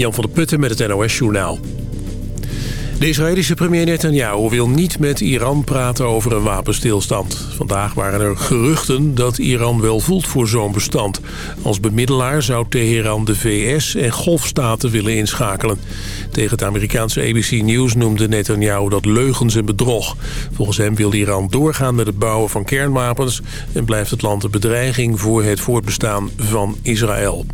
Jan van der Putten met het NOS-journaal. De Israëlische premier Netanyahu wil niet met Iran praten over een wapenstilstand. Vandaag waren er geruchten dat Iran wel voelt voor zo'n bestand. Als bemiddelaar zou Teheran de VS en golfstaten willen inschakelen. Tegen het Amerikaanse ABC News noemde Netanyahu dat leugens en bedrog. Volgens hem wil Iran doorgaan met het bouwen van kernwapens... en blijft het land een bedreiging voor het voortbestaan van Israël.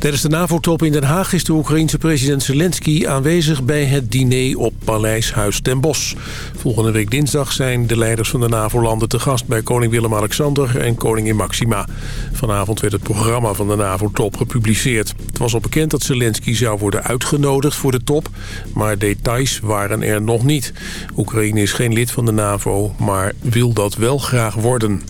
Tijdens de NAVO-top in Den Haag is de Oekraïense president Zelensky aanwezig bij het diner op Paleis Huis ten Bosch. Volgende week dinsdag zijn de leiders van de NAVO-landen te gast bij koning Willem-Alexander en koningin Maxima. Vanavond werd het programma van de NAVO-top gepubliceerd. Het was al bekend dat Zelensky zou worden uitgenodigd voor de top, maar details waren er nog niet. Oekraïne is geen lid van de NAVO, maar wil dat wel graag worden.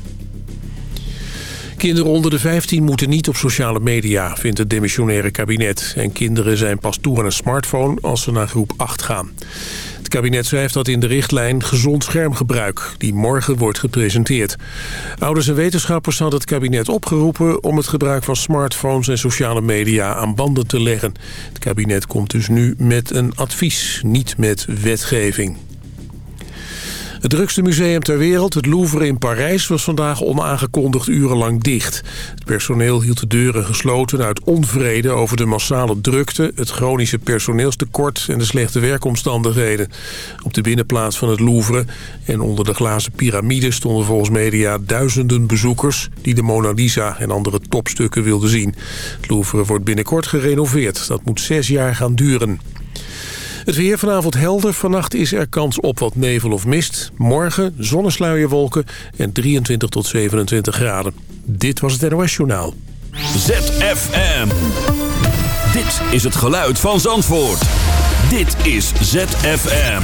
Kinderen onder de 15 moeten niet op sociale media, vindt het demissionaire kabinet. En kinderen zijn pas toe aan een smartphone als ze naar groep 8 gaan. Het kabinet schrijft dat in de richtlijn gezond schermgebruik... die morgen wordt gepresenteerd. Ouders en wetenschappers hadden het kabinet opgeroepen... om het gebruik van smartphones en sociale media aan banden te leggen. Het kabinet komt dus nu met een advies, niet met wetgeving. Het drukste museum ter wereld, het Louvre in Parijs... was vandaag onaangekondigd urenlang dicht. Het personeel hield de deuren gesloten uit onvrede over de massale drukte... het chronische personeelstekort en de slechte werkomstandigheden. Op de binnenplaats van het Louvre en onder de glazen piramide... stonden volgens media duizenden bezoekers... die de Mona Lisa en andere topstukken wilden zien. Het Louvre wordt binnenkort gerenoveerd. Dat moet zes jaar gaan duren. Het weer vanavond helder. Vannacht is er kans op wat nevel of mist. Morgen zonnesluierwolken en 23 tot 27 graden. Dit was het NOS Journaal. ZFM. Dit is het geluid van Zandvoort. Dit is ZFM.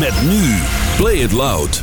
Met nu Play It Loud.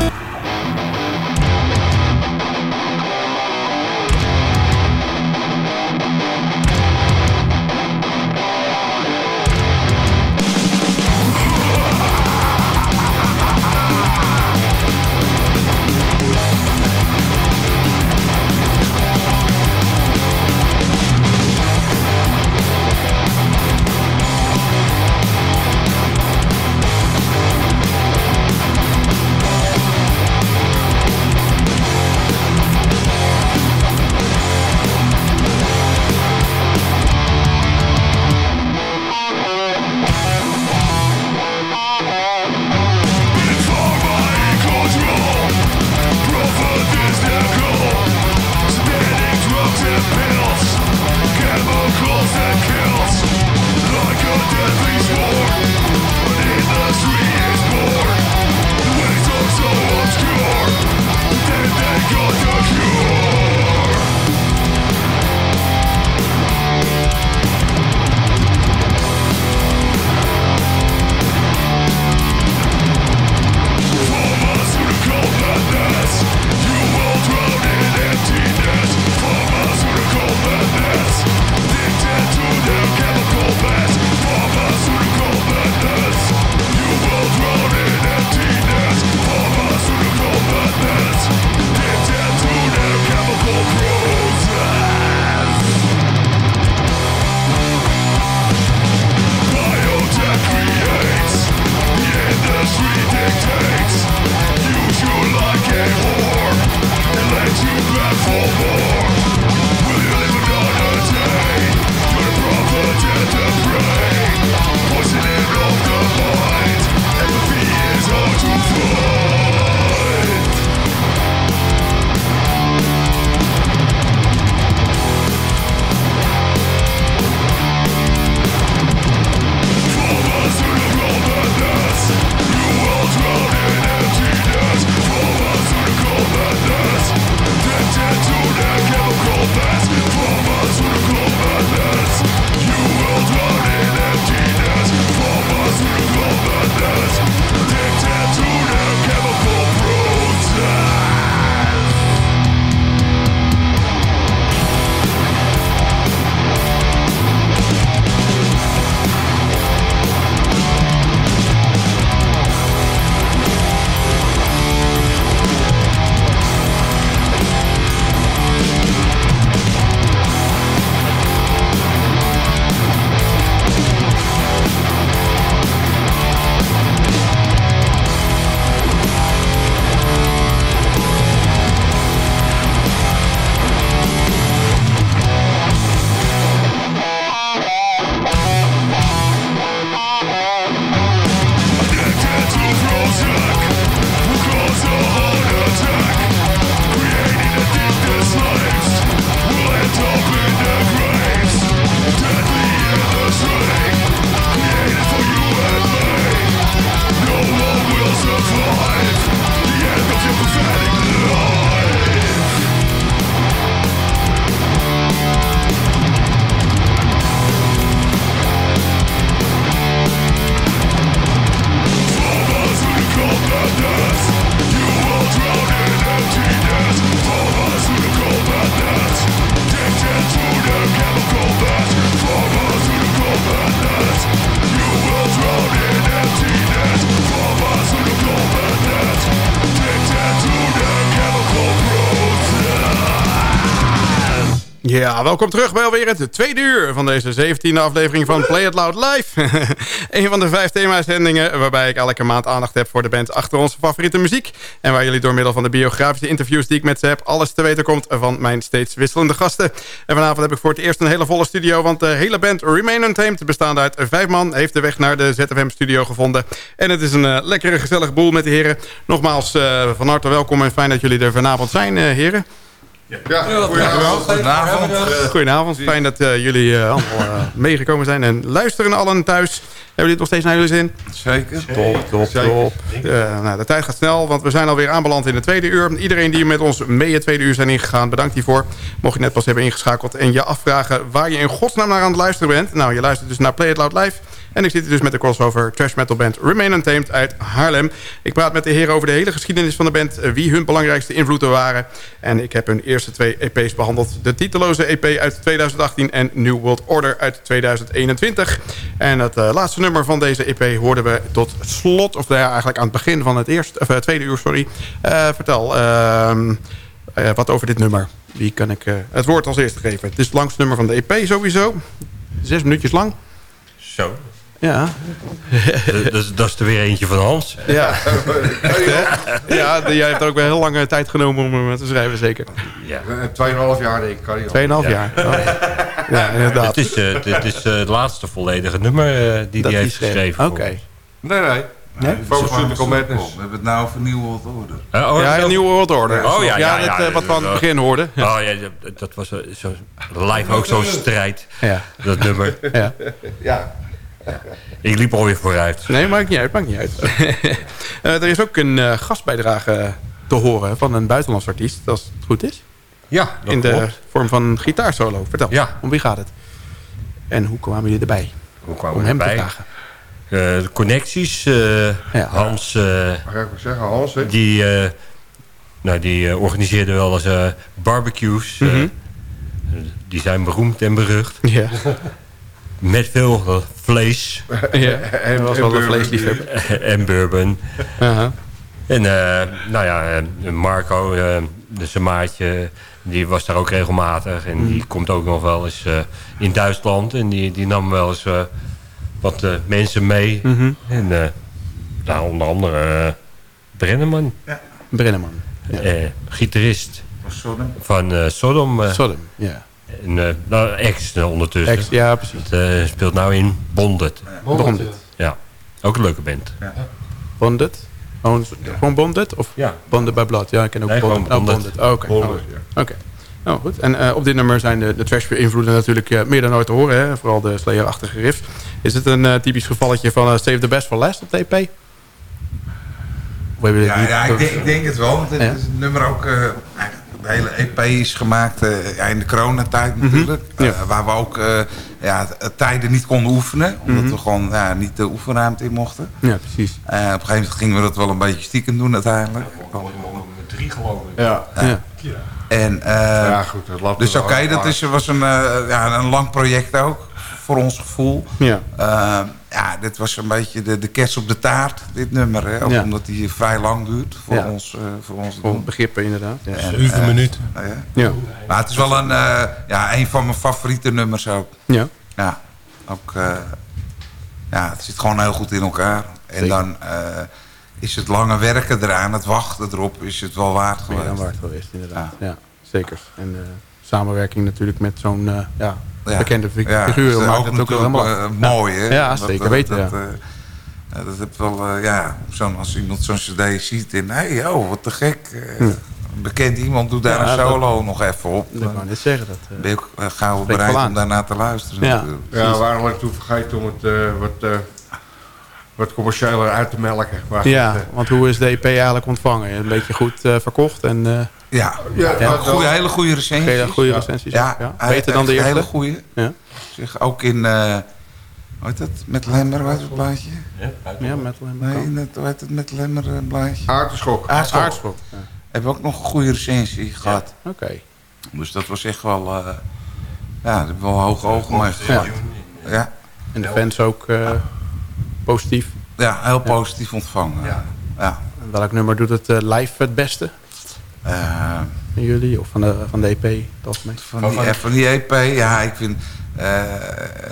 Ja, welkom terug bij alweer het tweede uur van deze 17e aflevering van Play It Loud Live. een van de vijf themazendingen waarbij ik elke maand aandacht heb voor de band achter onze favoriete muziek. En waar jullie door middel van de biografische interviews die ik met ze heb alles te weten komt van mijn steeds wisselende gasten. En vanavond heb ik voor het eerst een hele volle studio, want de hele band Remain Untamed, bestaande uit vijf man, heeft de weg naar de ZFM studio gevonden. En het is een uh, lekkere gezellige boel met de heren. Nogmaals uh, van harte welkom en fijn dat jullie er vanavond zijn, uh, heren. Ja, goedenavond. Goedenavond. Goedenavond. Fijn dat uh, jullie uh, allemaal uh, meegekomen zijn. En luisteren allen thuis. Hebben jullie het nog steeds naar jullie zin? Zeker. Top, top, top. nou, de tijd gaat snel, want we zijn alweer aanbeland in de tweede uur. Iedereen die met ons mee het tweede uur zijn ingegaan, bedankt hiervoor. Mocht je net pas hebben ingeschakeld en je afvragen waar je in godsnaam naar aan het luisteren bent. Nou, je luistert dus naar Play It Loud Live. En ik zit dus met de crossover trash metal band Remain Untamed uit Haarlem. Ik praat met de heren over de hele geschiedenis van de band, wie hun belangrijkste invloeden waren. En ik heb hun eerste twee EP's behandeld. De titeloze EP uit 2018 en New World Order uit 2021. En het uh, laatste nummer van deze EP hoorden we tot slot, of ja, eigenlijk aan het begin van het eerste, of, uh, tweede uur, sorry. Vertel, ehm, wat over dit nummer. Wie kan ik het woord als eerste geven? Het is het langste nummer van de EP sowieso. Zes minuutjes lang. Zo. Ja. dat, dat is er weer eentje van Hans. Ja. Echt, hè? Ja, jij hebt er ook wel heel lange tijd genomen om hem te schrijven, zeker. Ja. Tweeënhalf jaar denk ik. Kan Tweeënhalf jaar. Oh. Ja, inderdaad. Het is, uh, dit is uh, het laatste volledige nummer uh, die hij heeft geschreven. Oké. Okay. Nee, nee. Nee? Pharmaceutical Madness. We hebben het nou over New World Order. Uh, oh, ja, een New World Order. Oh, ja, ja, ja, uh, wat we aan het begin hoorden. Oh ja, dat was zo, live ook zo'n strijd. Ja. Dat nummer. Ja. ja. Ik liep alweer vooruit. Nee, maakt niet uit. Maakt niet uit. uh, er is ook een uh, gastbijdrage te horen van een buitenlands artiest, als het goed is. Ja, dat In de klopt. vorm van gitaarsolo. Vertel, Ja. om wie gaat het? En hoe kwamen jullie erbij? Hoe kwamen Om we hem te erbij? vragen. Eh, de connecties. eh, Ja. Hans, eh, Ga ik zeggen, Hans. hè? die, eh, nou, die eh, organiseerde wel eens eh, barbecues. eh, Mhm. die zijn beroemd en berucht. Ja, Met veel eh, vlees ja. hij was wel een vleesliefhebber. en bourbon. Aha. En eh, nou ja, eh, Marco, eh, de zijn maatje, die was daar ook regelmatig. En die komt ook nog wel eens eh, in Duitsland. En die, die nam wel eens wat eh, mensen mee. Mhm. En eh, nou, onder andere Brenneman, Brenneman. Ja. eh, gitarist Sodom. van eh, Sodom. Sodom, ja. En, eh, nou, ex eh, ondertussen. Ex, ja, precies. Het, eh, speelt nou in Bonded. Bonded. Ja, ook een leuke band. Bonded? Gewoon, gewoon Bonded? Of Ja. Bonded by Blood? Ja, ik ken ook Nee, Bonded. Oh, Bonded. Bonded. Oh, Oké. Bonded, Oh, ja. Oké. Nou goed. En eh, op dit nummer zijn de, de trash-invloeden natuurlijk eh, meer dan ooit te horen. Hè? Vooral de Slayer-achtige riff. Is het een eh, typisch gevalletje van Save the Best for Last op hebben jullie Ja, ja ik, denk, ik denk het wel. Want het, Ja. is het nummer ook... eh, eigenlijk de hele EP is gemaakt eh, ja, in de coronatijd natuurlijk. Mhm. Ja. Eh, waar we ook eh, ja, tijden niet konden oefenen. Omdat Mhm. we gewoon ja, niet de oefenruimte in mochten. Ja, precies. Eh, op een gegeven moment gingen we dat wel een beetje stiekem doen uiteindelijk. Drie geloof ik. Ja. Ja. En, eh, ja, goed. Dat dus oké, dat is, was een, eh, ja, een lang project ook. Voor ons gevoel. Ja. Ja, dit was een beetje de, de kerst op de taart, dit nummer. Hè? Ook Ja. Omdat die vrij lang duurt voor Ja. ons. eh, voor ons Voor begrippen inderdaad. Ja. En, Zeven eh, minuten. nou ja. Ja. Maar het is wel een, eh, ja, een van mijn favoriete nummers ook. ja. Ja, ook, eh, ja het zit gewoon heel goed in elkaar. En Zeker. dan eh, is het lange werken eraan, het wachten erop, is het wel waard geweest. waard geweest inderdaad. Ja. Zeker. En eh, samenwerking natuurlijk met zo'n eh, ja, Ja. Bekende fi- Ja, figuur. dat is maakt het ook wel natuurlijk, helemaal... eh, mooi, hè? Ja, Dat, zeker eh, weten, Dat, ja. eh, ja, dat heb wel, eh, ja, zo'n als iemand zo'n cd ziet en, hé, hey, oh, wat te gek. eh. Een bekend iemand doet daar Ja, een dat- solo nog even op. Ik wou net zeggen dat... eh, ben je ook eh, gauw bereid om aan. daarnaar te luisteren. Ja. Ja, waarom ik toen vergeten om het eh, wat, eh, wat commerciëler uit te melken. Maar ja, eh, want hoe is de EP eigenlijk ontvangen? Een beetje goed eh, verkocht en eh Ja, Ja, ja, goeie, hele goede recensies. hele goede recensies. Ja, Beter dan de eerste? Hele goede. Ja. Zeg, ook in, eh hoe heet dat, met Lemmer, het blaadje? Ja, met Nee, in het, hoe heet het, met Lemmer blaadje? Aardschok. Ja. Hebben we ook nog een goede recensie gehad. Oké. Dus dat was echt wel, eh, ja, daar hebben we wel hoge ogen mee gehad. Ja. En de fans ook eh, positief. ja, heel positief ontvangen. Ja. ja. En Welk nummer doet het eh, live het beste? Eh, Van jullie of van de, van de EP? het algemeen? van, die, eh, van die EP, ja, ik vind eh,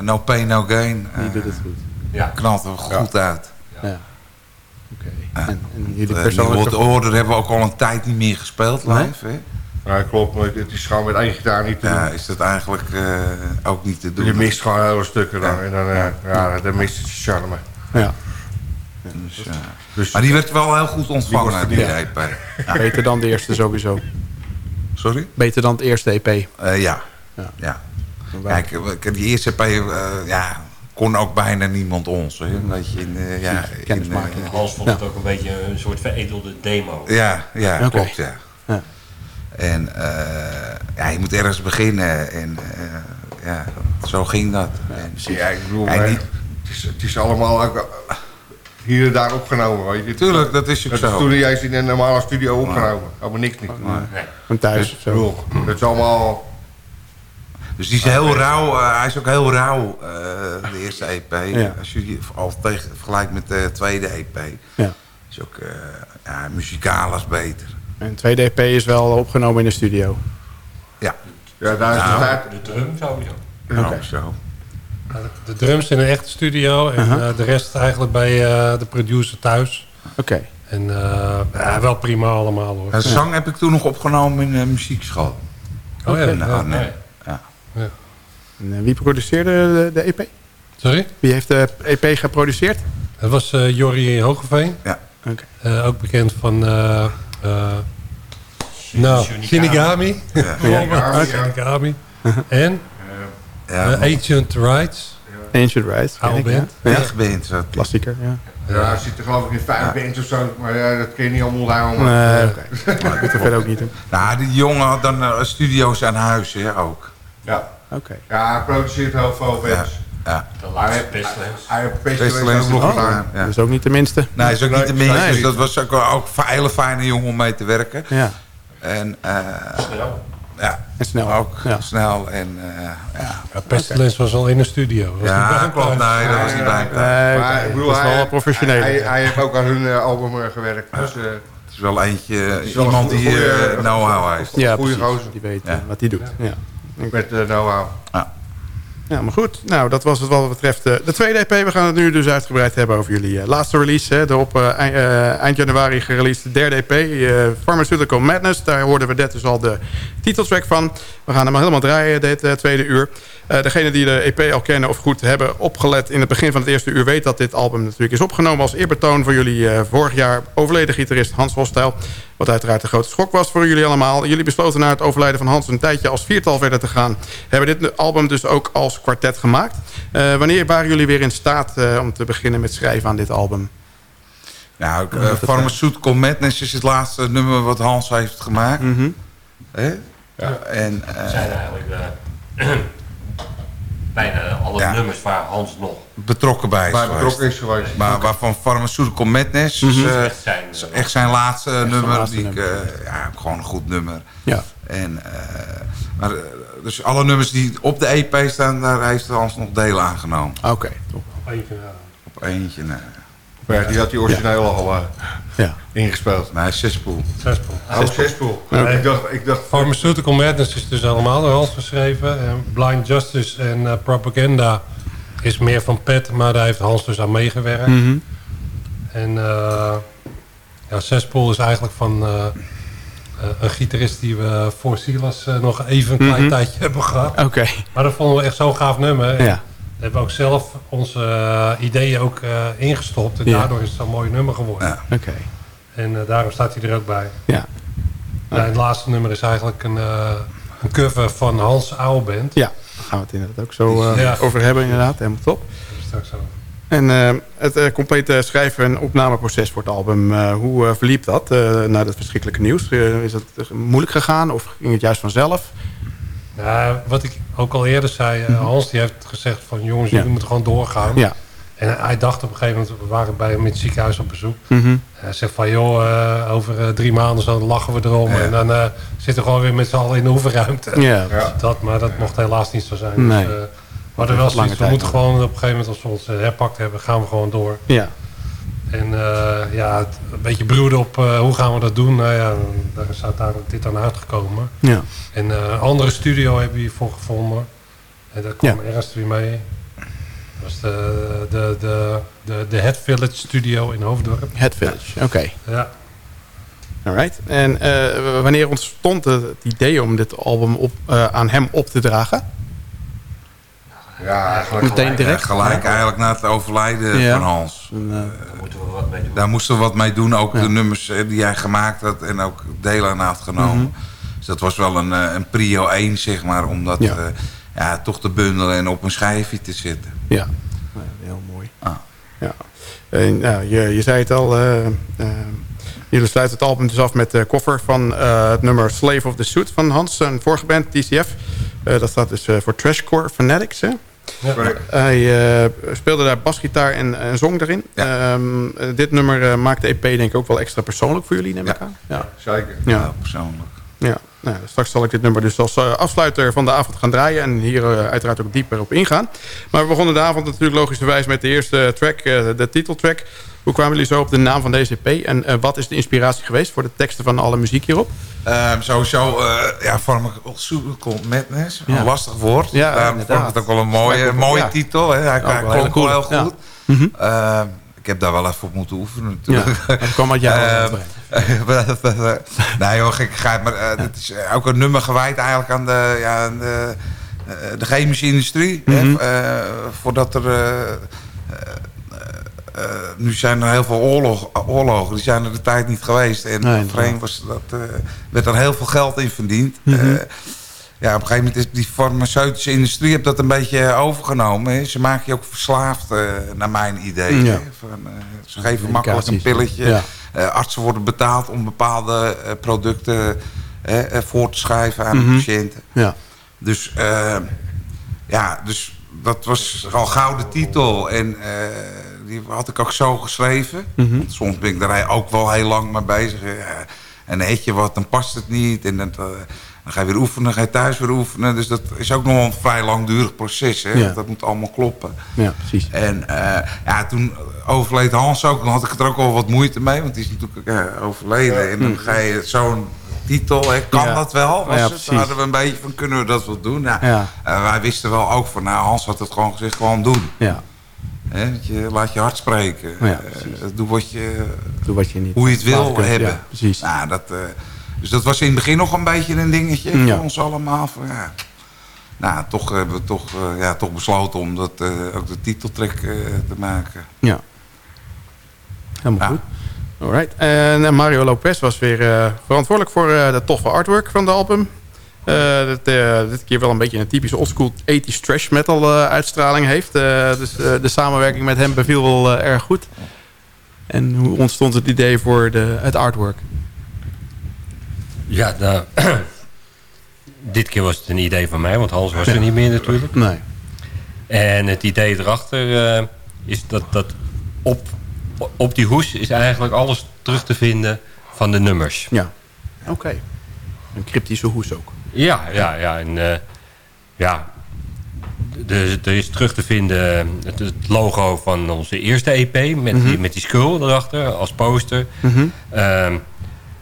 No Pain No Gain Die doet het goed. knalt er goed uit. Ja. Oké. En, en jullie persoonlijke... Order hebben we ook al een tijd niet meer gespeeld live. Hè? Ja, klopt. Maar het is gewoon met één gitaar niet te Ja, doen. is dat eigenlijk eh, ook niet te doen. Je mist gewoon hele stukken dan. Ja. En dan, ja, dan mist het je charme. Ja, Dus, eh, Dus maar die werd wel heel goed ontvangen, wordt die. EP. Ja. beter dan de eerste sowieso. Sorry? Beter dan het eerste EP. Eh, ja. Ja. ja. Kijk, die eerste EP eh, ja, kon ook bijna niemand ons. Hè? Weet je, in, eh, ja, in, Kennismaking. eh, Hans vond Ja. het ook een beetje een soort veredelde demo. ja, ja Oké. klopt, ja. Ja. En eh, ja, je moet ergens beginnen. En eh, ja, zo ging dat. En, Ja, ik bedoel, het, is, het is allemaal ook eh, hier en daar opgenomen, weet je. Tuurlijk, dat is ook Het is zo. toen niet eens in een normale studio opgenomen. Helemaal niks niet. Nee. Van thuis Dus, zo. bedoel, het is allemaal... Dus die is heel rauw. eh, hij is ook heel rauw, eh, de eerste EP. Ja. Als je die al tegen, vergelijkt met de tweede EP. Ja. Is ook eh, ja, muzikaal als beter. En het tweede EP is wel opgenomen in de studio. Ja, Ja, daar is Nou, de. De drum sowieso. nou, Oké. zo. De drums in een echte studio en eh, de rest eigenlijk bij eh, de producer thuis. Oké. En eh, ja, wel prima allemaal hoor. En zang heb ik toen nog opgenomen in de muziekschool. Oh ja, ja. Nee. Ja. En wie produceerde de, de EP? Sorry? Wie heeft de EP geproduceerd? Dat was eh Jorrie Hogeveen. Ja. Oké. Eh, ook bekend van... eh eh nou, Shinigami. Ja. Bijvoorbeeld. Shinigami. En Ja, Ancient Rights. Ancient Rights. Oude band. Ja. Echt band. Klassieker, ja. Ja, er zitten geloof ik in vijf bands of zo. Maar ja, dat kun je niet allemaal houden. Nee, oké. Maar dat er verder ook niet doen. Nou, die jongen had dan eh, studio's aan huis hè, ook. Ja. Oké. ja, hij produceert heel veel bands. ja. De Hij laatste heeft nog gedaan. Ja. Dat is ook niet de minste. Nee, is ook niet de minste. Dus dat was ook, ook een hele fijne jongen om mee te werken. Ja. En eh, Snel. Ja, En snel. ook Ja. snel. En eh, ja, Ja, Pestilence was al in de studio. Was niet bij ja een klopt. Nee, dat was niet bij. Nee, Maar ik bedoel, dat is wel hij, professioneel. hij, hij heeft ook aan hun eh, album eh, gewerkt. Dus, eh, Het is wel eentje, is wel iemand een die goeie- eh, goeie- know-how heeft. ja, goeie precies. gozer. Die weet Ja. wat hij doet. Ja. met uh, know-how. Ja, maar goed. Nou, dat was het wat betreft eh, de tweede EP. We gaan het nu dus uitgebreid hebben over jullie eh, laatste release. Hè, de op eh, eind, januari gereleased derde EP, Pharmaceutical Madness. Daar hoorden we net dus al de titeltrack van. We gaan hem helemaal draaien dit tweede uur. Eh degene die de EP al kennen of goed hebben opgelet in het begin van het eerste uur... weet dat dit album natuurlijk is opgenomen als eerbetoon voor jullie eh, vorig jaar overleden gitarist Hans Hostel. Wat uiteraard een grote schok was voor jullie allemaal. Jullie besloten na het overlijden van Hans een tijdje als viertal verder te gaan. Hebben dit album dus ook als kwartet gemaakt. Eh, wanneer waren jullie weer in staat eh, om te beginnen met schrijven aan dit album? Nou, uh, Pharmaceutical Madness is het laatste nummer wat Hans heeft gemaakt. Hè? Ja. En, uh, zijn eigenlijk uh, bijna alle ja. nummers waar Hans nog betrokken bij is Bij betrokken is geweest. Maar okay. waarvan Pharmaceutical Madness mm -hmm. is, uh, echt, zijn, echt zijn laatste echt nummer. Laatste die nummer. Ik, uh, ja, gewoon een goed nummer. Ja. En, maar, dus alle nummers die op de EP staan, daar heeft Hans nog delen aangenomen. Oké, okay, top. Op eentje. Op eentje, Ja, die had die origineel ja. al uh, ja. ingespeeld. Nee, zespoel. Zespoel. Oh, zespoel. Ik dacht, ik dacht... Pharmaceutical Madness is dus allemaal door Hans geschreven. En Blind Justice en uh, Propaganda is meer van Pet, maar daar heeft Hans dus aan meegewerkt. Mm -hmm. En uh, ja, Zespoel is eigenlijk van uh, een gitarist die we voor Silas nog even een klein mm -hmm. tijdje hebben gehad. Oké. Okay. Maar dat vonden we echt zo'n gaaf nummer. Ja. We hebben ook zelf onze uh, ideeën ook uh, ingestopt. En ja. daardoor is het zo'n mooi nummer geworden. Ja. Oké. Okay. En uh, daarom staat hij er ook bij. Ja. ja het laatste nummer is eigenlijk een, een cover van Hans oude band. Ja, daar gaan we het inderdaad ook zo ja. over hebben inderdaad. Helemaal top. Straks over. En uh, het uh, complete schrijven- en opnameproces voor het album, uh, hoe verliep dat na dat verschrikkelijke nieuws? is het moeilijk gegaan of ging het juist vanzelf? Nou, wat ik ook al eerder zei, uh, Hans die heeft gezegd van jongens, jullie ja. moeten gewoon doorgaan. Ja. En hij dacht op een gegeven moment, we waren bij hem in het ziekenhuis op bezoek. Mm -hmm. Hij zegt van joh, uh, over uh, drie maanden zo lachen we erom. Ja. En dan uh, zitten we gewoon weer met z'n allen in de oefenruimte. Ja. Dat, maar dat mocht helaas niet zo zijn. Nee. Dus, maar er was iets, we moeten gewoon op een gegeven moment als we ons herpakt hebben, gaan we gewoon door. Ja. En ja, het, een beetje broeden op hoe gaan we dat doen. Nou ja, daar is uiteindelijk dit aan uitgekomen. Ja. En een andere studio hebben we hiervoor gevonden. En daar kwam ja. Ernst weer mee. Dat was de, de, de, de, de Head Village Studio in Hoofddorp. Head Village, oké. Okay. Ja. Alright. En wanneer ontstond het idee om dit album op, aan hem op te dragen? Ja, eigenlijk meteen direct. Ja, gelijk eigenlijk na het overlijden ja. van Hans. En, uh, daar moeten we wat mee doen. Daar moesten we wat mee doen. Ook ja. de nummers die hij gemaakt had en ook delen aan had genomen. Mm -hmm. Dus dat was wel een, eh, een prio 1, zeg maar, om dat Ja. ja. ja, toch te bundelen en op een schijfje te zetten. Ja, Nou, heel mooi. Ah. Ja. En, nou, je, je zei het al, eh, eh, jullie sluiten het album dus af met de koffer van eh, het nummer Slave of the Suit van Hans, zijn vorige band, TCF. Eh, dat staat dus eh, voor Trashcore Fanatics, hè? Hij eh, speelde daar basgitaar en, en zong erin. Ehm, eh, dit nummer eh, maakt de EP denk ik ook wel extra persoonlijk voor jullie, neem ik aan. Ja. Zeker. Ja. Persoonlijk. Ja, nou, straks zal ik dit nummer dus als eh, afsluiter van de avond gaan draaien... en hier uiteraard ook dieper op ingaan. Maar we begonnen de avond natuurlijk logischerwijs met de eerste track, de titeltrack. Hoe kwamen jullie zo op de naam van deze EP? En eh, wat is de inspiratie geweest voor de teksten van alle muziek hierop? Ehm, sowieso, eh ja, Pharmaceutical Madness. Ja. Een lastig woord. Ja, Daarom vond ik het ook wel een mooie, mooie ja. titel. Hè. Hij, klonk wel heel goed. Mhm. Ehm, ik heb daar wel even op moeten oefenen Ja, natuurlijk. dat kwam uit jou. Ehm, nee joh, gekkigheid. Maar eh, dit is ook een nummer gewijd eigenlijk aan de, ja, aan de, eh, de chemische industrie. Mhm. hè. Eh, voordat er... eh, nu zijn er heel veel oorlog, oorlogen. Die zijn er de tijd niet geweest. En Nee, was dat, eh, werd er heel veel geld in verdiend. Mhm. Eh, ja, op een gegeven moment is die farmaceutische industrie heeft dat een beetje overgenomen. Hè. Ze maken je ook verslaafd, naar mijn idee. Ja. Van, eh, ze geven makkelijk een pilletje. Ja. Artsen worden betaald om bepaalde producten voor te schrijven aan Mhm. de patiënten. Ja. Dus ja, dus dat was al gauw de titel. En die had ik ook zo geschreven. Mhm. Soms ben ik daar ook wel heel lang mee bezig. En eet je wat, dan past het niet. En dan, eh, dan ga je weer oefenen, dan ga je thuis weer oefenen. Dus dat is ook nog wel een vrij langdurig proces. Hè? Ja. Dat moet allemaal kloppen. Ja, precies. En eh, ja, toen overleed Hans ook. Dan had ik er ook wel wat moeite mee. Want die is natuurlijk eh, overleden. En dan ga je zo'n titel, hè, kan Ja. dat wel? Was Ja, het? hadden we een beetje van, kunnen we dat wel doen? Nou, Ja. wij wisten wel ook van, nou, Hans had het gewoon gezegd, gewoon doen. Ja, Hè, dat je, laat je hart spreken. Ja, Eh, doe wat je, doe wat je niet... hoe je het wil kunt. hebben. Ja, precies. Nou, dat, eh, dus dat was in het begin nog een beetje een dingetje Ja. voor ons allemaal. Van, ja. Nou, toch hebben we toch, eh, ja, toch besloten om dat, ook de titeltrack eh, te maken. Ja. Helemaal goed. Alright. En Mario Lopez was weer verantwoordelijk voor de toffe artwork van de album. Eh, dit, eh, dit keer wel een beetje een typische oldschool 80s trash metal eh, uitstraling heeft. Dus de samenwerking met hem beviel wel erg goed. En hoe ontstond het idee voor de, het artwork? Ja, nou, dit keer was het een idee van mij, want Hans was er niet meer natuurlijk. Nee. En het idee erachter is dat, dat op, op die hoes is eigenlijk alles terug te vinden van de nummers. Ja. Oké. Een cryptische hoes ook. Ja, ja, ja. En, eh, ja, er is terug te vinden het, het logo van onze eerste EP... met, die, met die skull erachter als poster. Mhm. Ehm,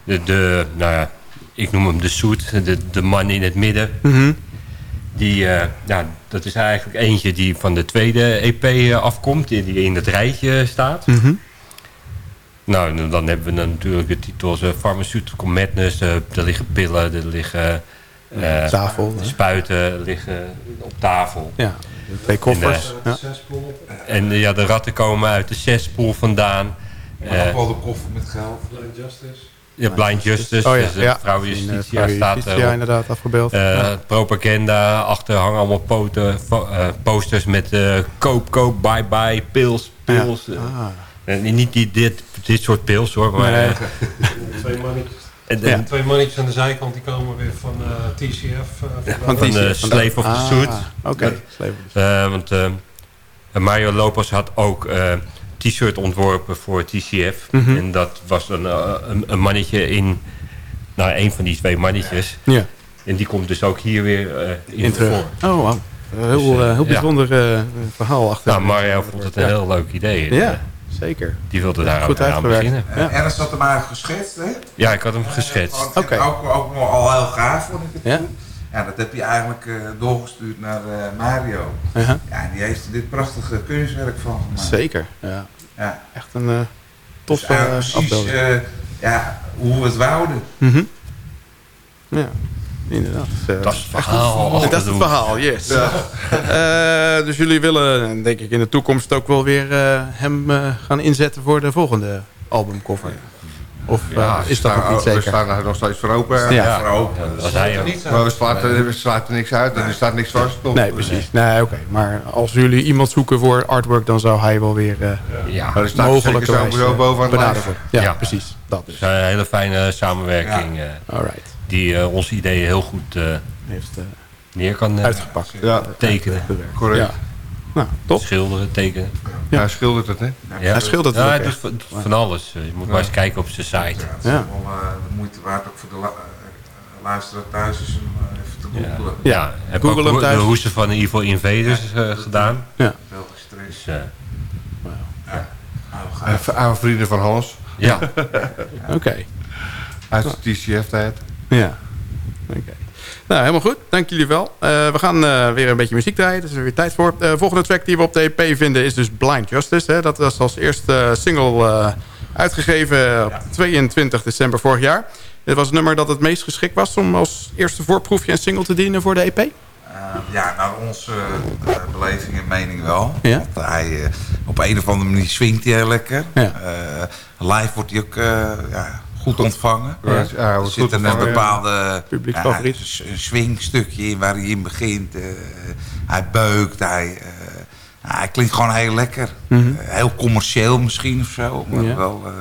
de, de, nou ja, ik noem hem de suit, de, de man in het midden. Mhm. Die, eh, ja, dat is eigenlijk eentje die van de tweede EP eh, afkomt... die die in het rijtje staat. Mhm. Nou, dan hebben we dan natuurlijk de titels uh, Pharmaceutical Madness. eh, er liggen pillen, er liggen eh, Tafel, spuiten liggen op tafel. Ja. Twee koffers. En, Ja. En eh, ja, de ratten komen uit de zespoel vandaan. Maar Eh, ook wel de koffer met geld. Blind Justice. ja, Blind Justice, Oh ja, dus de ja. vrouw In, eh, Justitia Vrouw staat Justitia erop. inderdaad afgebeeld. Eh, Ja. Propaganda, achter hangen allemaal poten, eh, posters met eh, koop, koop, bye bye, pils, pils. Ja. Eh, Ah. en niet die, dit, dit soort pils hoor, maar... Nee. eh, Twee mannetjes. En- Ja. en- Twee mannetjes aan de zijkant die komen weer van eh, TCF. eh, van de TCF vandaan. Slave of the Ah, Suit. Oké, Slave of the Eh, want eh, Mario Lopez had ook eh, t-shirt ontworpen voor TCF. Mhm. En dat was een, eh, een, een mannetje in... Nou, een van die twee mannetjes. Ja, En die komt dus ook hier weer eh, in, in voor. Oh, wow. Heel, Dus, eh, eh, heel ja. bijzonder eh, verhaal achter. Nou, Mario vond het een Ja. heel leuk idee. Ja, eh, zeker. die wilde daar Goed ook aan beginnen. Ja. En Ernst had hem eigenlijk geschetst, hè? Ja, ik had hem geschetst. Oké. Ook, ook al heel gaaf, vond ik het Ja? toen. Ja, dat heb je eigenlijk eh, doorgestuurd naar eh, Mario. Uh-huh. Ja, en die heeft er dit prachtige kunstwerk van gemaakt. Zeker, ja. Ja. Echt een uh, Dus toffe uh, precies eh, ja, hoe we het wouden. Mhm. Ja, inderdaad. Dat is het verhaal. dat is het verhaal, yes. Eh, dus jullie willen, denk ik, in de toekomst ook wel weer eh, hem eh, gaan inzetten voor de volgende albumcover. Of Ja, is dat nog niet zeker? We staan daar nog steeds voor open. Ja. Voor open. dat was hij ook. Maar we sluiten, we sluiten niks uit en er staat niks vast. op. Nee, precies. Nee, oké. Maar als jullie iemand zoeken voor artwork, dan zou hij wel weer eh Ja, er mogelijk bureau bovenaan benaderd worden. Ja, Ja. precies. Dat is. een hele fijne samenwerking. eh, Alright. Die eh, onze ideeën heel goed eh, Heeft eh, neer kan eh, uitgepakt. Ja, tekenen. Correct. Ja. Nou, top. Schilderen, tekenen. Ja. Hij schildert het, hè? Ja. Hij schildert het Ja, van, alles. Je moet maar eens kijken op zijn site. Ja, het is Ja. wel eh, de moeite waard ook voor de luisteraar thuis is om eh, even te Ja. googlen. Ja, heb Google ook hem de hoesen van de Evil Invaders eh, gedaan. Ja. Belgisch trace. Dus, eh, Even Oude vrienden van Hans. ja, Oké. Uit de TCF-tijd. Ja. Oké. Nou, helemaal goed. Dank jullie wel. Eh, we gaan eh, weer een beetje muziek draaien. Dus er is weer tijd voor. De volgende track die we op de EP vinden is dus Blind Justice. Hè. Dat was als eerste eh, single eh, uitgegeven op 22 december vorig jaar. Dit was het nummer dat het meest geschikt was om als eerste voorproefje en single te dienen voor de EP. Eh, ja, naar onze eh, beleving en mening wel. Ja. Want hij, eh, op een of andere manier swingt hij heel lekker. Ja. Eh, live wordt hij ook eh, ja, goed ontvangen. Ja, ja, er zit een bepaalde Publieksfavoriet. ja, s- een swingstukje in waar hij in begint. Eh, hij beukt, hij, eh, hij klinkt gewoon heel lekker. Mhm. Eh, heel commercieel misschien of zo, maar wel, eh,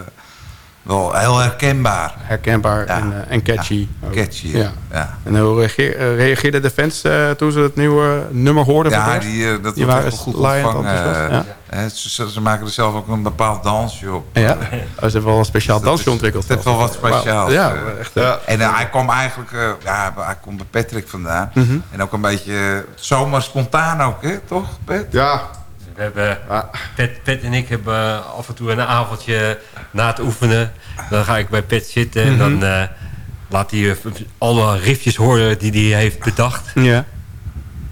wel heel herkenbaar. Herkenbaar Ja. en, eh, en catchy. Ja, catchy, Ja. ja. En hoe reageer- eh, reageerde de fans eh, toen ze het nieuwe nummer hoorden? het Ja, die, dat Die wordt waren echt wel goed ontvangen. ze, ze- maken er zelf ook een bepaald dansje op. Ja? Oh, ze hebben wel een speciaal Dus dansje is- ontwikkeld. Dat is wel wat speciaals. Ja, echt. En hij kwam eigenlijk, eh, ja, hij komt bij Patrick vandaan. Mhm. En ook een beetje zomaar spontaan ook, hè? toch, Pet? Ja, we hebben, Pet, Pet en ik hebben af en toe een avondje na het oefenen. Dan ga ik bij Pet zitten en dan eh, laat hij eh, alle riffjes horen die hij heeft bedacht. ja.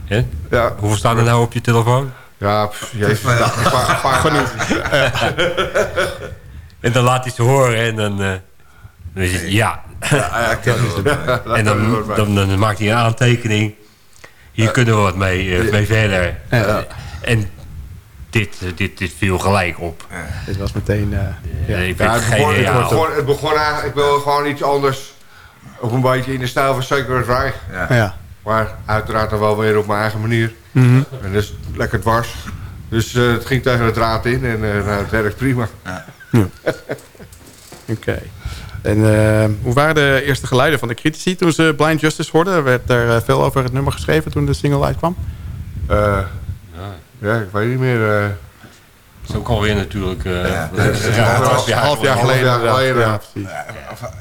Hè? ja. Hoeveel staan er nou op je telefoon? Ja, pff, jezus. Een paar, een paar genoeg. En dan laat hij ze horen en dan, eh, dan is het ja. En dan, dan, dan maakt hij een aantekening. Hier kunnen we wat mee, eh, mee verder. En dit, dit, dit viel gelijk op. Dit was meteen... eh, ja. Eh, ik Ja, het, begon, het, begon, het ik wilde gewoon iets anders. Op een beetje in de stijl van Sacred Reich. Ja. ja. Maar uiteraard dan wel weer op mijn eigen manier. Mhm. En dus lekker dwars. Dus eh, het ging tegen de draad in en eh, nou, het werkt prima. Oké. En eh, hoe waren de eerste geluiden van de critici toen ze Blind Justice hoorden? Werd er veel over het nummer geschreven toen de single uitkwam? Eh, ja, ik weet niet meer. eh, Dat is ook alweer natuurlijk... eh, Ja. dat is een half jaar geleden. Ja.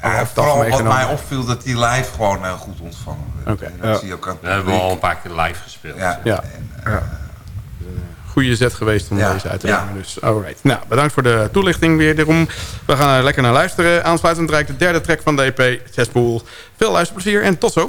Ja, Of vooral wat mij opviel, dat die live gewoon goed ontvangen werd. Dat Ja. zie je ook aan We hebben al een paar keer live gespeeld. Ja. Ja. Goede zet geweest om Ja. deze uit te Ja. brengen. Dus, alright. Nou, bedankt voor de toelichting weer daarom. We gaan er lekker naar luisteren. Aansluitend ik de derde track van de EP, Chesspool. Veel luisterplezier en tot zo.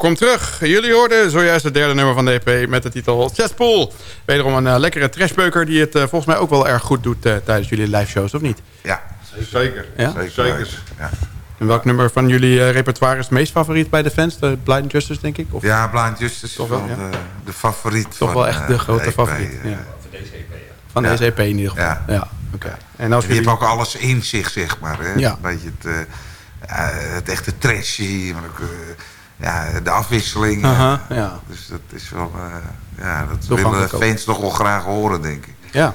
Welkom terug. Jullie hoorden zojuist het derde nummer van de EP met de titel Chesspool. Wederom een uh, lekkere trashbeuker die het uh, volgens mij ook wel erg goed doet uh, tijdens jullie live shows, of niet? Ja, zeker. Ja? Zeker. zeker. Ja. En welk nummer van jullie repertoire is het meest favoriet bij de fans? De Blind Justice, denk ik? Of? Ja, Blind Justice is Toch wel wel, ja. de, de favoriet Toch van wel echt de grote EP, favoriet. Ja. Van deze EP, ja. Van deze EP in ieder geval. Ja. Ja. oké. En als En die jullie... heeft ook alles in zich, zeg maar. Hè? Ja. Een beetje het, eh, eh, het echte trashy, maar ook, eh, ja, de afwisseling. Aha, ja. Dus dat is wel... eh, ja, dat willen fans toch wel graag horen, denk ik. Ja.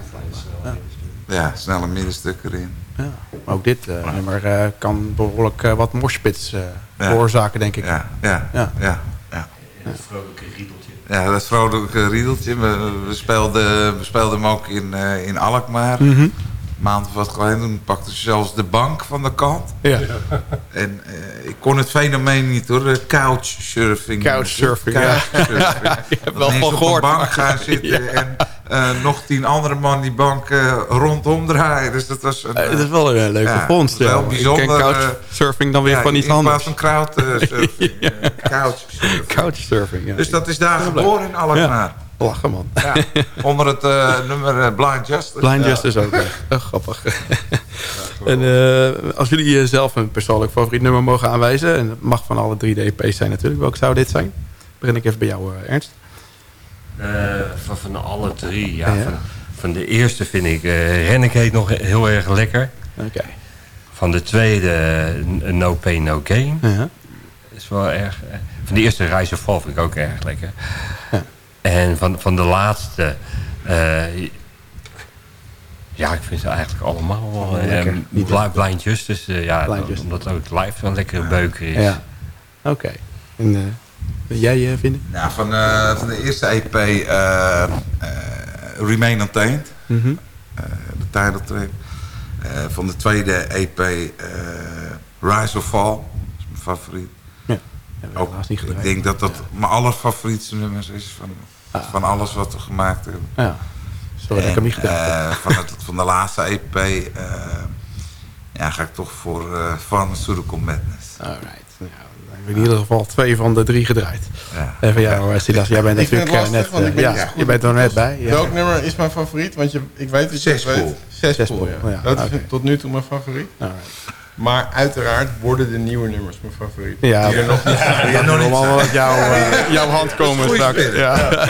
Ja, snelle middenstuk erin. ja. Maar ook dit eh, nummer eh, kan behoorlijk eh, wat moshpits eh Ja. veroorzaken, denk ik. Ja, ja, Ja. ja. ja. Een vrolijke riedeltje. Ja, dat vrolijke riedeltje. We, we, speelden, we speelden hem ook in, eh, in Alkmaar. Mhm. Een maand of wat geleden. Toen pakten ze zelfs de bank van de kant. Ja. En eh, ik kon het fenomeen niet hoor. De Couchsurfing. Couchsurfing, ja. Couchsurfing. Ik heb Dat wel van op gehoord, een bank gaan zitten. En eh, nog tien andere man die bank eh, rondom draaien. Dus dat was een, Eh, dat is wel een eh, leuke ja, vondst. wel ja. bijzonder, Ik ken couchsurfing dan weer ja, van iets in plaats anders. van crowdsurfing. Ja. Couchsurfing. Couchsurfing, ja. Dus dat is daar geboren in Alkmaar. Lachen, man. Ja, onder het eh, nummer eh, Blind Justice. Blind Ja. Justice ook. Eh, grappig. en eh, als jullie zelf een persoonlijk favoriet nummer mogen aanwijzen... en dat mag van alle drie de EP's zijn natuurlijk. Welk zou dit zijn? begin ik even bij jou, uh, Ernst. van, van alle drie, ja. Van, van, de eerste vind ik Renegade nog heel erg lekker. Oké. Van de tweede No Pain No Gain. Ja. Is wel erg... Van de eerste Rise of Fall vind ik ook erg lekker. Ja. En van, van de laatste... Ja, ik vind ze eigenlijk allemaal wel uh, Blind Justice. Uh, ja, Blind Justice. omdat ook live een lekkere beuker is. Ja. Oké. Okay. En uh, jij vinden? Nou, van, van de eerste EP Remain Untamed. Mm -hmm. de title track. van de tweede EP Rise or Fall. Dat is mijn favoriet. Ook, niet ik denk dat dat mijn allerfavorietste nummers is van, ah. van alles wat we gemaakt hebben. Ja. Sorry, en, ik uh, van, het, van de laatste EP uh, ja, ga ik toch voor uh, Pharmaceutical Madness. Alright. Nou, dan hebben we in ieder geval twee van de drie gedraaid. Ja. En van jou, ja. Silas, jij bent natuurlijk lastig, net, ben, ja, je bent er net bij. Ja. Welk nummer is mijn favoriet? Want je, ik weet dat je het weet. Zespool, ja. Dat is tot nu toe mijn favoriet. Alright. Maar uiteraard worden de nieuwe nummers mijn favoriet. Ja, die er nog niet zijn. Ja, nog allemaal uit jouw, uh, jouw hand komen straks. Ja.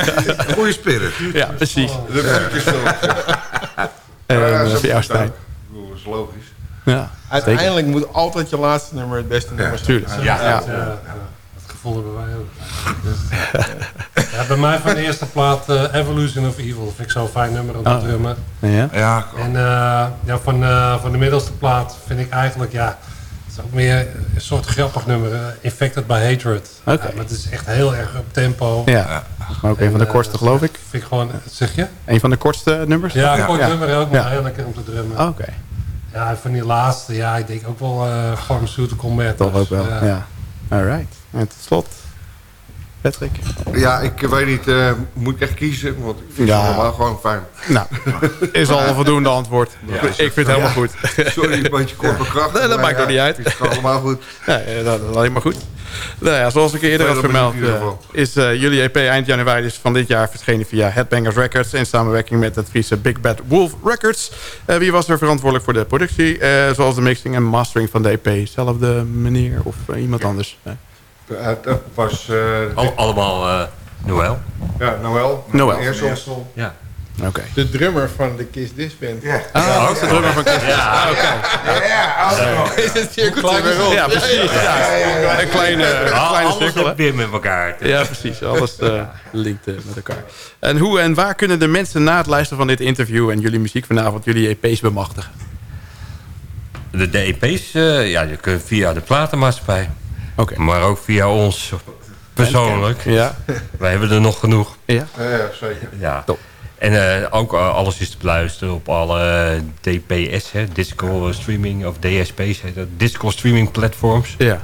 Goeie spirit. Ja, precies. De is zo. Stijn. Dat is logisch. Ja, Uiteindelijk moet altijd je laatste nummer het beste nummer zijn. Tuurlijk. Ja, gevoel hebben wij ook. ja, bij mij van de eerste plaat uh, Evolution of Evil. Vind ik zo'n fijn nummer om te oh. drummen. Ja? Ja, En uh, ja, van, uh, van de middelste plaat vind ik eigenlijk, ja, het is ook meer een soort grappig nummer. Infected by Hatred. Oké. Okay. maar het is echt heel erg op tempo. Ja, maar ook een van de kortste geloof ik. Vind ik gewoon, zeg je? Een van de kortste nummers? Ja, een kort nummer ook, maar heel lekker om te drummen. Oh, Oké. Okay. Ja, van die laatste, ja, ik denk ook wel uh, Pharmaceutical Madness. Toch ook wel, ja. ja. Alright. En tot slot, Patrick? Ja, ik weet niet, uh, moet ik echt kiezen? Want ik vind ja. het allemaal gewoon fijn. Nou, is al een voldoende antwoord. Ja, ik vind het helemaal goed. Sorry, een beetje kort kracht. Nee, dat maakt nog niet uit. Het is allemaal goed. Ja, dat is alleen maar goed. Nou ja, zoals ik eerder had vermeld, uh, is uh, jullie EP eind januari dus van dit jaar verschenen via Headbangers Records... in samenwerking met het Friese Big Bad Wolf Records. Wie was er verantwoordelijk voor de productie? zoals de mixing en mastering van de EP? Zelfde meneer of iemand anders? Dat was... All, allemaal Noël. Ja, Noël. Noël. Eersel. Ja. Okay. De drummer van de Kiss This Band. Ja. Ah, ja, de drummer van Kiss This. Ja, oké. Okay. Ja, ja, Is het cirkel weer Ja, precies. Ja, Een kleine, kleine cirkel. weer met elkaar. Ja, precies. Alles uh, linkt uh, met elkaar. En hoe en waar kunnen de mensen na het luisteren van dit interview... en jullie muziek vanavond jullie EP's bemachtigen? De, de EP's, uh, ja, je kunt via de platenmaatschappij. Okay. Maar ook via ons persoonlijk. Ja. Wij hebben er nog genoeg. Ja, ja zeker. Ja. Top. En uh, ook uh, alles is te beluisteren op alle DPS, hè, Disco Streaming of DSP's, heet dat, Disco Streaming Platforms. Ja.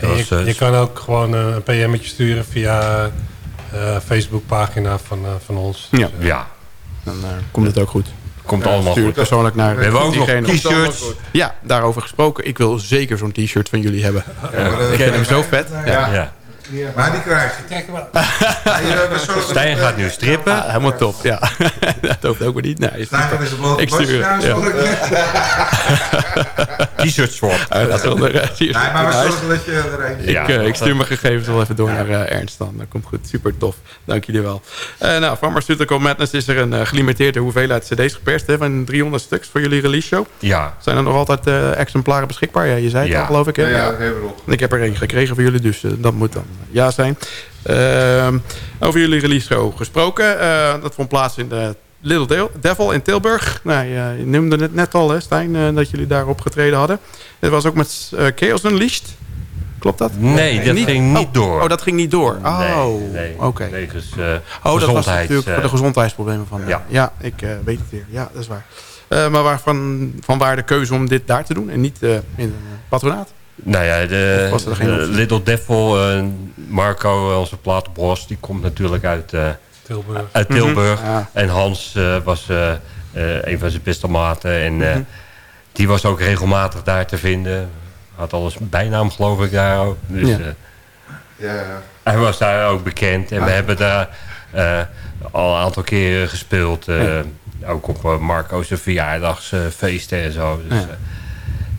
Je, je, kan ook gewoon uh, een PM'tje sturen via Facebookpagina van, van ons. Ja. Dus, ja. Dan komt het ook goed. Komt ja, allemaal goed. persoonlijk naar We hebben ook nog t-shirts. Ja, daarover gesproken. Ik wil zeker zo'n t-shirt van jullie hebben. Ja. Ik vind hem zo vet. ja. Ja. Maar die krijg je. Stijn gaat nu strippen. Ah, helemaal top, ja. dat hoeft ook maar niet. Nee, Stijn eens op Ik stuur ja. T-shirt swap. Uh, dat wel nee, maar we zorgen dat je er ik, uh, ik stuur mijn gegevens wel even door naar uh, Ernst dan. Dat komt goed. Super tof. Dank jullie wel. Uh, nou, Pharmaceutical Madness is er een gelimiteerde hoeveelheid cd's geperst. Hè, van 300 stuks voor jullie release show. Ja. Zijn er nog altijd exemplaren beschikbaar? Ja, je zei het ja. al, geloof ik. Hè? Ja. Ik heb er één gekregen voor jullie, dus dat moet dan ja zijn. Uh, over jullie release show gesproken. Uh, dat vond plaats in de Little Devil in Tilburg. Nou, je, je noemde het net al, hè, Stijn, uh, dat jullie daar opgetreden hadden. Het was ook met Chaos Unleashed. Klopt dat? Nee, dat niet? ging niet oh, door. Oh, dat ging niet door. Oh, nee, nee, oké. Okay. Wegens oh, dat was natuurlijk voor de gezondheidsproblemen van... Ja, ja ik weet het weer. Ja, dat is waar. maar waarvan, van waar de keuze om dit daar te doen en niet in een patronaat? Nou ja, de, de Little Devil, uh, Marco, onze platenbros, die komt natuurlijk uit uh, Tilburg. Uit Tilburg. Mm -hmm. ja. En Hans uh, was een van zijn beste maten. En mm -hmm. die was ook regelmatig daar te vinden. Had alles bijnaam, geloof ik, daar ook. Dus, ja. ja. Hij was daar ook bekend. En ah. we hebben daar al een aantal keren gespeeld. Ja. Ook op Marco's verjaardagsfeesten en zo. Dus,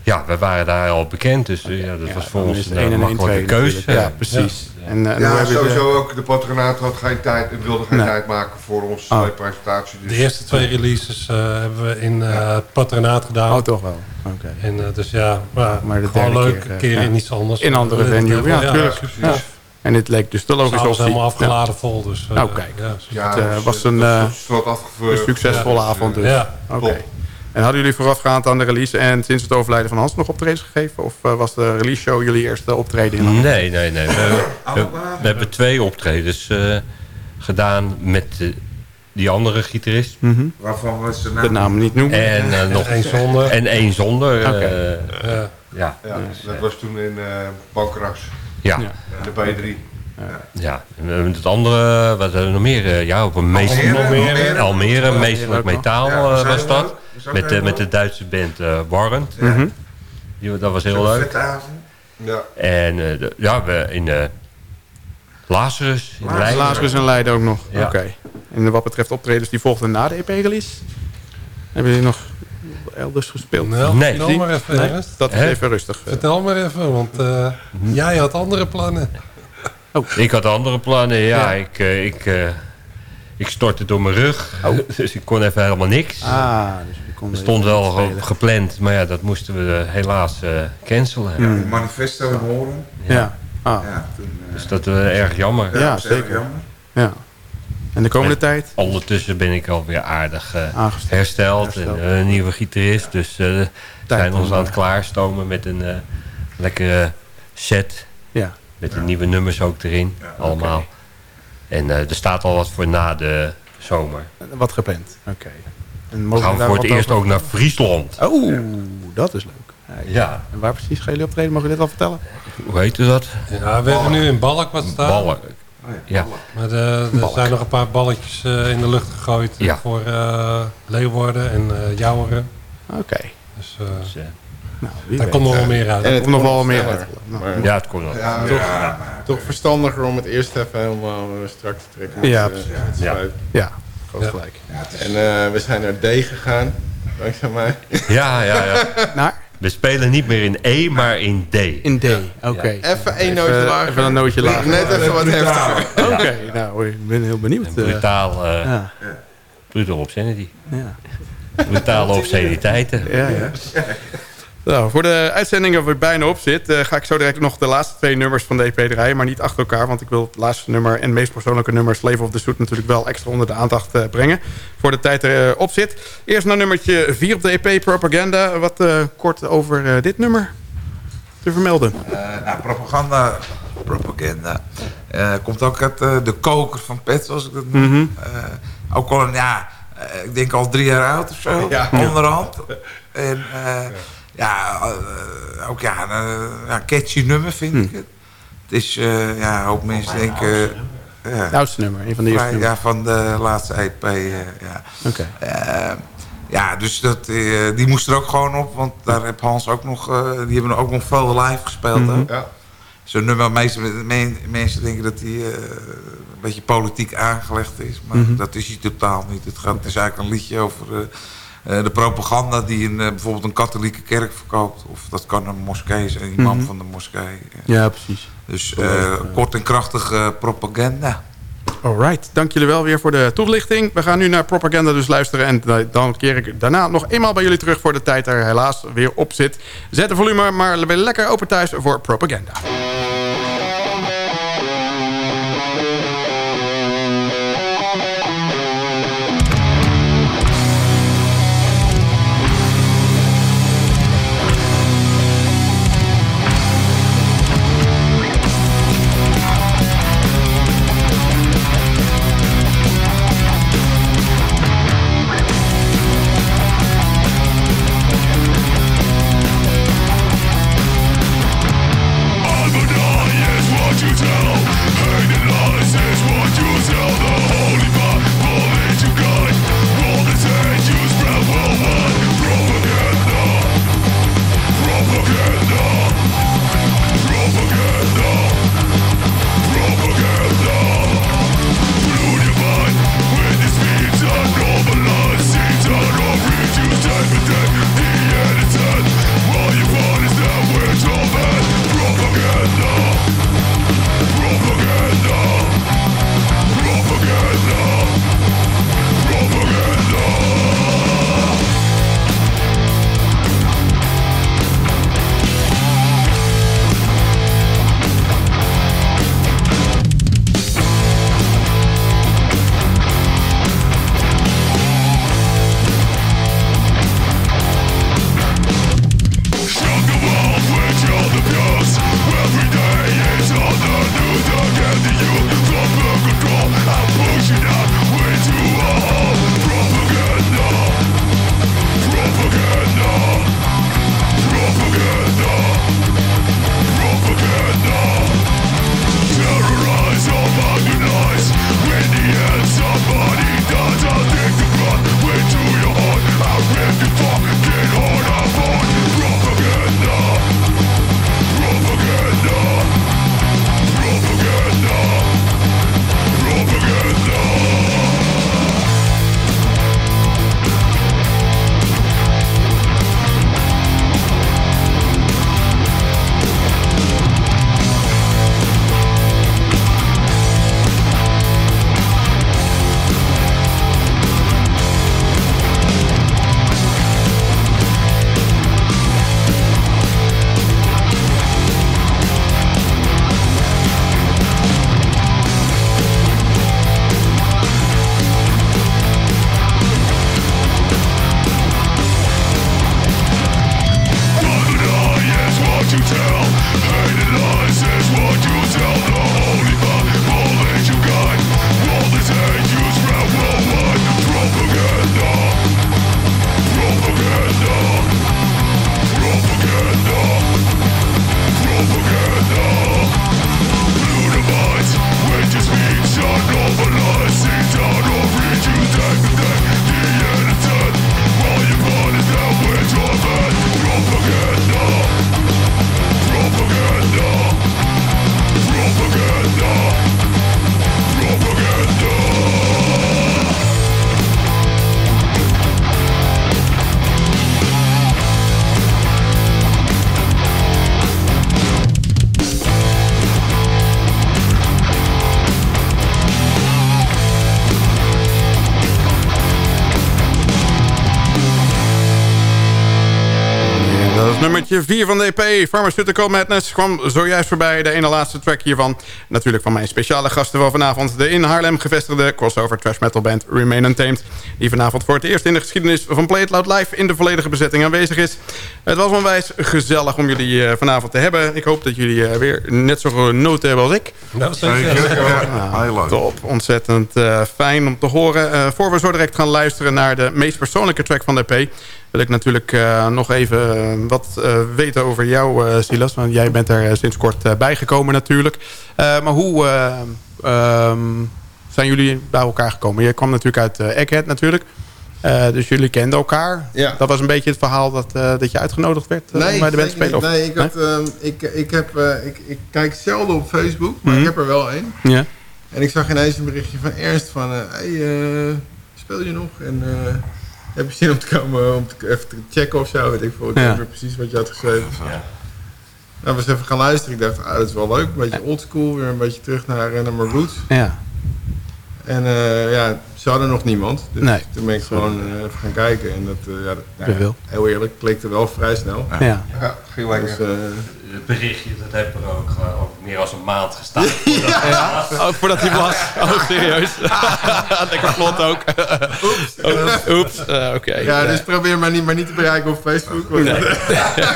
ja, we waren daar al bekend, dus ja, dat was voor ons een, een makkelijke keuze. Ja, precies. En, eh, en ja, heb je sowieso de- ook. De patronaat had geen tijd en wilde geen Nee. tijd maken voor onze Oh. presentatie. Dus De eerste twee releases eh, hebben we in eh, het patronaat gedaan. Oh, toch wel. Oké. En eh, dus ja, maar, Maar de gewoon leuk. keer, Een eh, keer in iets anders. In andere Eh, venue, ja, tuurlijk. super Ja. tof. En dit leek dus te logisch S'avonds op die- helemaal ja. afgeladen vol. Dus, eh, Oh, kijk. Ja, ja, Het eh, was eh, een, eh, succesvolle Ja, avond dus. Ja. En hadden jullie voorafgaand aan de release en sinds het overlijden van Hans nog optredens gegeven? Of eh, was de release show jullie eerste optreden in Amsterdam? Nee, nee, nee. We, we, we hebben twee optredens eh, gedaan met eh, die andere gitarist. Mhm. Waarvan we ze De naam niet noemen. En eh, nog één zonder. En één zonder. eh. Ja. ja. Ja, dat was toen in eh Bankras. Ja. Ja. De B3. Ja, en we hebben het andere, wat hebben we nog meer? Ja, op een meester, Almere. Almere, Almere. meestelijk metaal was dat. Met, de, met de Duitse band eh Warrant. Mhm. Die, dat was heel leuk. Ja. En eh, de- ja, we in eh Lazarus. In Leiden. Lazarus en Leiden ook nog. Ja. Oké. En wat betreft optredens die volgden na de EP-release? Hebben jullie nog elders gespeeld? Nou, Nee. vertel maar even, Nee, dat is even rustig. Vertel maar even, want eh, jij had andere plannen. Ik had andere plannen, ja. Ja. Ik, eh, ik, eh, ik stortte door mijn rug. Oh. dus ik kon even helemaal niks. Ah, dus je kon Er stond wel spelen. gepland, maar ja, dat moesten we eh, helaas eh, cancelen. Hmm. Het manifesto in Horen. Ja. Ah, Ja, toen, eh, Dus dat was erg jammer. Ja, zeker. jammer. ja. En de komende En- tijd? Ondertussen ben ik alweer aardig eh, hersteld. Hersteld. En, een nieuwe gitarist. Dus eh, we zijn ons aan het klaarstomen met een eh, lekkere set. Ja. Met de nieuwe nummers ook erin. allemaal. En eh, er staat al wat voor na de zomer. Wat gepland. Oké. En We mogen gaan daar voor het eerst over- ook naar Friesland. Oh, dat is leuk. Ja. En waar precies gaan jullie optreden? Mogen jullie dit al vertellen? Hoe heet u dat? Ja, we hebben nu in Balk wat staan. Ballen. Ja. Maar de- er Balk. zijn nog een paar balletjes eh, in de lucht gegooid eh, Ja. voor eh Leeuwarden en eh Jouweren. Oké. Dus eh, Dus, eh, Nou, daar komt nog wel meer uit. Er komt nog wel komt meer uit. Nou, ja, het kon wel. Ja, Ja, toch verstandiger om het eerst even helemaal eh, strak te trekken. Ja, eh, met Ja. Gelijk. En eh, we zijn naar D gegaan, dankzij mij. Ja, ja, ja. Naar? We spelen niet meer in E, maar in D. In D. Oké. Even één nootje Even, lager. even een nootje lager. Net even wat heftiger. Oké, nou, ik ben heel benieuwd. En eh. brutaal, eh ja, brutal obscenity. ja. Brutale obsceniteiten. Ja, ja. Nou, voor de uitzending er weer bijna op zit... eh, ga ik zo direct nog de laatste twee nummers van de EP draaien. Maar niet achter elkaar, want ik wil het laatste nummer... en meest persoonlijke nummer, Slave of the Suit... natuurlijk wel extra onder de aandacht eh, brengen. Voor de tijd erop zit. Eerst naar nummertje 4 op de EP, Propaganda. Wat eh, kort over eh, dit nummer te vermelden. Eh, nou, propaganda. Propaganda. Eh, komt ook uit eh, de koker van Pet, zoals ik dat noem. Mhm. Eh, ook al een, ja, eh, ik denk al drie jaar oud of zo. Ja. Onderhand. En eh, ja, eh, ook ja, een ja, catchy nummer vind ik het. Het is, eh, ja, een hoop mensen denken... ja, Het oudste nummer, een van de eerste vrij- ja, van de laatste EP. eh, ja. Oké. Eh, ja, dus dat, eh, die moest er ook gewoon op. Want daar heb Hans ook nog... eh, die hebben ook nog veel live gespeeld. Ook. Ja. Zo'n nummer, meeste men- mensen denken dat hij eh, een beetje politiek aangelegd is. Maar Mhm. dat is hij totaal niet. Het, gaat, het is eigenlijk een liedje over eh, eh, de propaganda die een, eh, bijvoorbeeld een katholieke kerk verkoopt. Of dat kan een moskee zijn, een imam Mhm. van de moskee. Ja, precies. Dus eh, kort en krachtig eh, propaganda. Alright, dank jullie wel weer voor de toelichting. We gaan nu naar Propaganda dus luisteren. En da- dan keer ik daarna nog eenmaal bij jullie terug voor de tijd er helaas weer op zit. Zet de volume maar lekker open thuis voor Propaganda. Nummertje 4 van de EP, Pharmaceutical Madness, kwam zojuist voorbij. De ene laatste track hiervan. Natuurlijk van mijn speciale gasten van vanavond. De in Haarlem gevestigde crossover trash metal band Remain Untamed. Die vanavond voor het eerst in de geschiedenis van Play It Loud Live in de volledige bezetting aanwezig is. Het was onwijs gezellig om jullie uh, vanavond te hebben. Ik hoop dat jullie uh, weer net zo genoten hebben als ik. Zeker. Ja, top, ontzettend uh, fijn om te horen. voor we zo direct gaan luisteren naar de meest persoonlijke track van de EP wil ik natuurlijk uh, nog even uh, wat uh, weten over jou, Silas. Want jij bent er sinds kort bijgekomen natuurlijk. maar hoe um, zijn jullie bij elkaar gekomen? Je kwam natuurlijk uit Egghead natuurlijk. dus jullie kenden elkaar. Ja. Dat was een beetje het verhaal dat, dat je uitgenodigd werd nee, om bij de band te spelen? Nee, nee, ik, had, nee? ik, ik, heb, ik, ik kijk zelden op Facebook, maar mm -hmm. ik heb er wel één. Ja. En ik zag ineens een berichtje van Ernst van... hey, speel je nog? En heb je zin om te komen om te, even te checken of zo? Weet ik veel. Ik ja. weet precies wat je had geschreven. Ja. Nou, we zijn even gaan luisteren. Ik dacht, ah, dat is wel leuk. Een beetje oldschool. Weer een beetje terug naar, naar mijn roots. Ja. En uh, ja, ze hadden nog niemand. Dus nee. toen ben ik gewoon uh, even gaan kijken. En dat, uh, ja, ja, heel eerlijk, klikte wel vrij snel. Ja, ja. ja ging lekker. Dus, het berichtje, dat heeft er ook, ook meer als een maand gestaan. ja, ook voordat hij was. Oh, serieus. Lekker vlot ook. Oeps. Oeps, uh, oké. Okay. Ja, dus probeer maar niet, maar niet te bereiken op Facebook. Nee.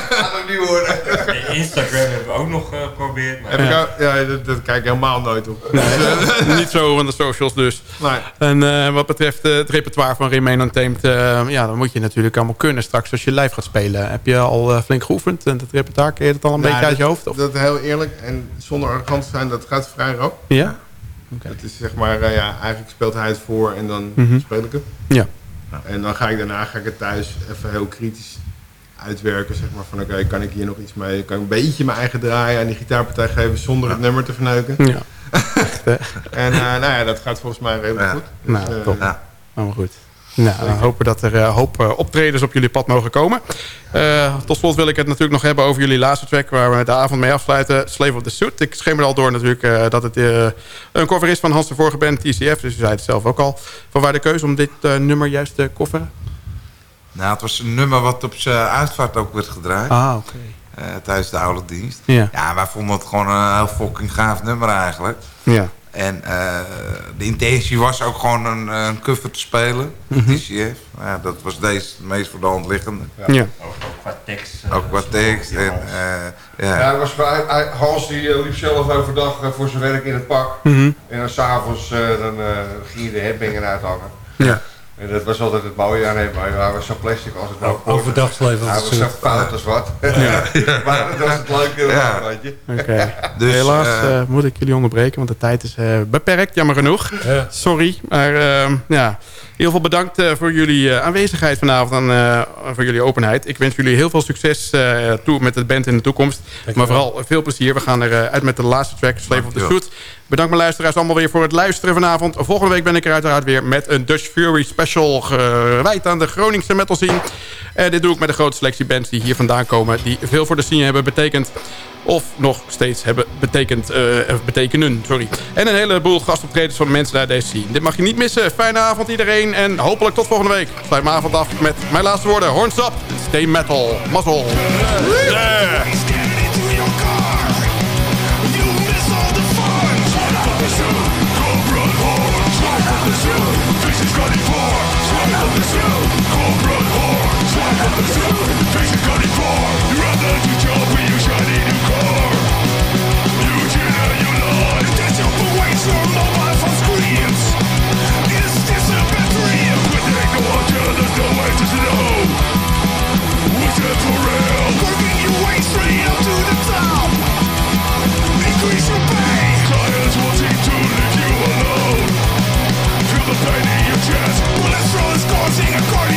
gaat ook niet worden. Instagram hebben we ook nog geprobeerd. Uh, maar... ja, ja dat, dat, kijk ik helemaal nooit op. Nee. niet zo van de socials dus. Nee. En uh, wat betreft het repertoire van Remain Untamed... ja, dan moet je natuurlijk allemaal kunnen straks als je live gaat spelen. Heb je al flink geoefend en het repertoire, ken je het al een beetje uit je hoofd? Of? Dat heel eerlijk en zonder arrogant te zijn, dat gaat vrij rap. Ja? Okay. Het is zeg maar, uh, ja, eigenlijk speelt hij het voor en dan mm -hmm. speel ik het. Ja. En dan ga ik daarna ga ik het thuis even heel kritisch uitwerken. Zeg maar van oké, okay, kan ik hier nog iets mee? Kan ik een beetje mijn eigen draaien aan die gitaarpartij geven zonder ja. het nummer te verneuken? Ja. en uh, nou ja, dat gaat volgens mij redelijk ja. goed. Dus, nou, uh, top. Ja. Allemaal goed. Nou, dan hopen dat er uh, hoop uh, optredens op jullie pad mogen komen. Uh, tot slot wil ik het natuurlijk nog hebben over jullie laatste track... waar we de avond mee afsluiten, Slave of the Suit. Ik schemer al door natuurlijk dat het een cover is van Hans de vorige band, TCF. Dus u zei het zelf ook al. Van waar de keuze om dit nummer juist te kofferen? Nou, het was een nummer wat op zijn uitvaart ook werd gedraaid. Ah, oké. Okay. tijdens de oude dienst. Ja. ja, wij vonden het gewoon een heel fucking gaaf nummer eigenlijk. Ja. En uh, de intentie was ook gewoon een, een cover te spelen. Mhm. TCF. Ja, dat was deze het meest voor de hand liggende. Ja. ja. Ook, ook qua tekst. Uh, ook qua tekst. En, uh, ja. ja was, hij, Hans die liep zelf overdag voor zijn werk in het pak. Mm -hmm. En dan s'avonds dan ging je de headbanger uithangen. Ja. En dat was altijd het mooie aan hem. Hij was zo plastic als het nou Overdag leven. Hij was zo fout als wat. Ja. maar dat was het leuke. Ja. Weet je. Okay. Dus, Helaas uh, moet ik jullie onderbreken, want de tijd is uh, beperkt. Jammer genoeg. Ja. Sorry. Maar uh, ja, heel veel bedankt voor jullie aanwezigheid vanavond en voor jullie openheid. Ik wens jullie heel veel succes toe met het band in de toekomst. Maar vooral veel plezier. We gaan er uit met de laatste track, Slave of the Shoot. Bedankt mijn luisteraars allemaal weer voor het luisteren vanavond. Volgende week ben ik er uiteraard weer met een Dutch Fury special gewijd aan de Groningse metal scene. En dit doe ik met een grote selectie bands die hier vandaan komen. Die veel voor de scene hebben betekend. Of nog steeds hebben betekend, uh, betekenen. Sorry. En een heleboel gastoptredens van mensen uit deze scene. Dit mag je niet missen. Fijne avond iedereen. En hopelijk tot volgende week. Sluit mijn avond af met mijn laatste woorden. Horns up. Stay metal. Muzzle. Yeah. scoring a corner